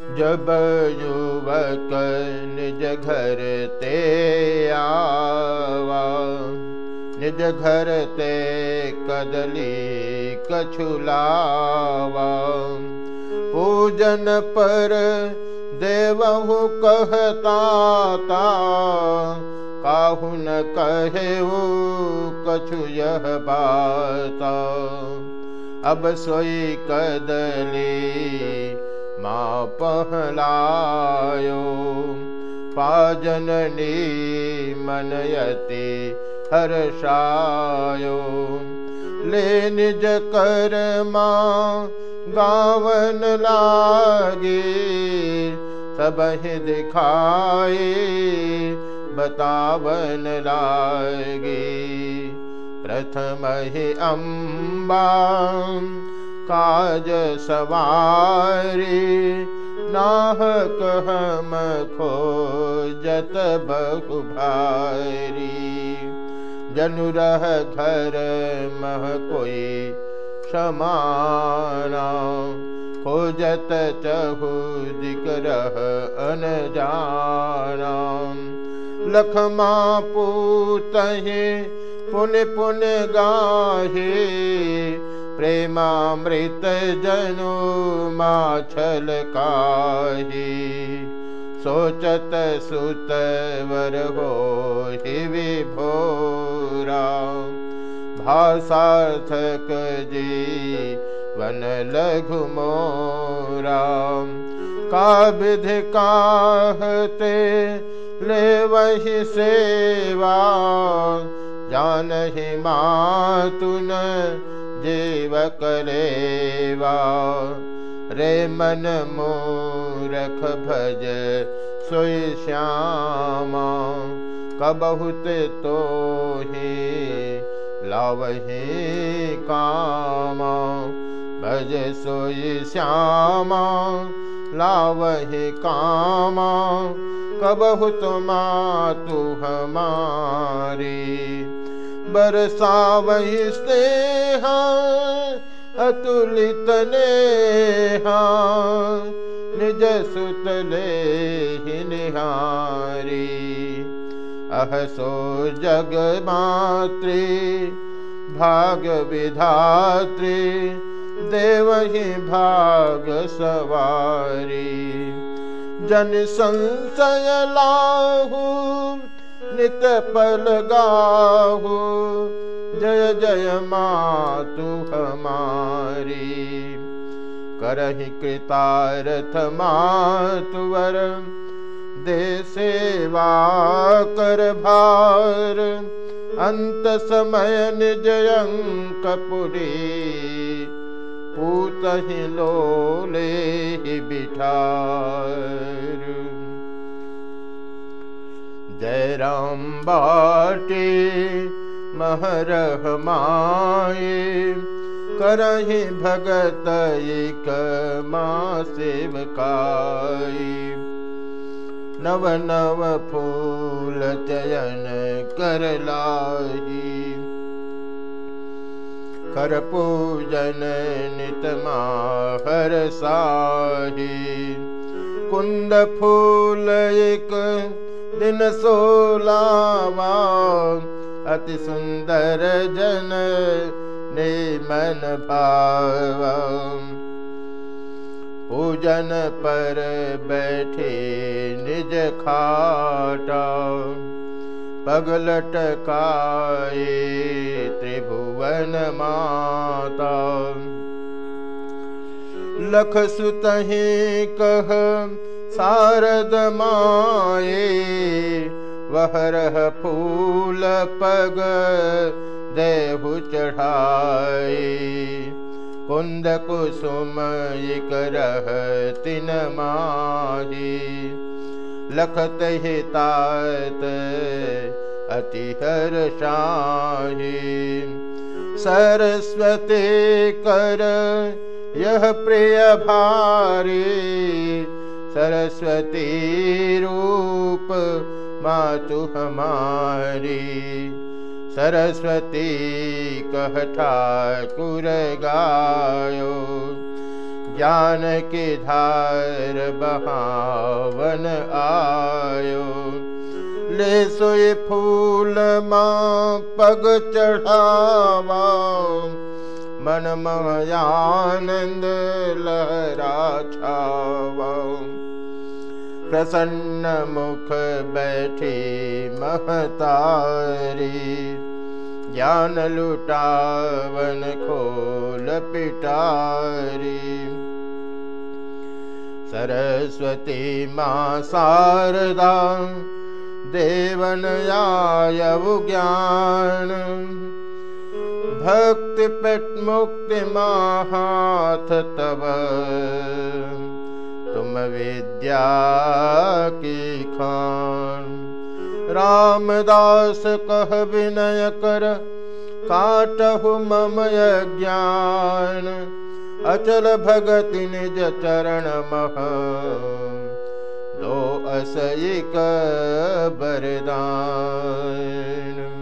जब युवक निज घर ते आवा, निज घर ते कदली कछुलावा। पूजन पर देवहु कहता काहु न कहे कछु यह बात। अब सोई कदली माँ पहलायो। पाजननी मनयति हर्षायो। ले निज कर माँ गावन लागे सब ही दिखाए बतावन लागे। प्रथम ही अम्बा काज सवारी नाहक हम जत बहु भारी। जनु रह घर मह कोई समाना, खोजत चहु दिक रह अन जाना लखमा पूत पुन पुन गाहे प्रेमामृत जनु माछल काहि सोचत सुत वर हो हि विभोरा भाषार्थक जी का विधि काहते ले वही सेवा जान ही मातुन जीव करेवा। रे मन मूरख भज सोई श्यामा कबहुत तो ही लावही कामा। भज सोई श्यामा, लावही कामा कबहुत मातु हमारी। बरसावहि स्नेहा, अतुलित नेहा। निज सुतले निहारी अहसो जग मातृ, भाग विधात्री देवहि भाग सवारी। जन संशय लाहू नित पल गाहु। जय जय मातु हमारी। करहि कृतारथ मातुवर दे सेवा कर भार। अंत समय निज अंकपुरी पूत ही लोले ही बिठार जय राम बाटे महरह माए करहि भगत एक माँ सेवकाई नव नव फूल चयन कर लाई कर पूजन नित हर साही। कुंद फूल एक दिन सोलावा, अति सुंदर जन ने मन भाव पूजन पर बैठे निज खाटा, पगलट काए त्रिभुवन माता। लख सुतही कह शारद माए वहरह फूल पग देहु चढ़ाए। कुंद कुसुम करह तिन माही। लखत हितात अति हर शाही। सरस्वती कर यह प्रिय भारी सरस्वती रूप मातु हमारी। सरस्वती कह ठाकुर गायो, ज्ञान के धार बहावन आयो। ले सोए फूल माँ पग चढ़ावा, मन मयानंद लहरा छावा। प्रसन्न मुख बैठे महतारी। ज्ञान लुटावन खोल पिटारी। सरस्वती माँ शारदा देवन आयु ज्ञान। भक्ति पेट मुक्ति माहाथ तब विद्या की खान। रामदास कह विनय कर, काटहु ममय ज्ञान अचल भगति निज चरण मह। दो असयिक बरदान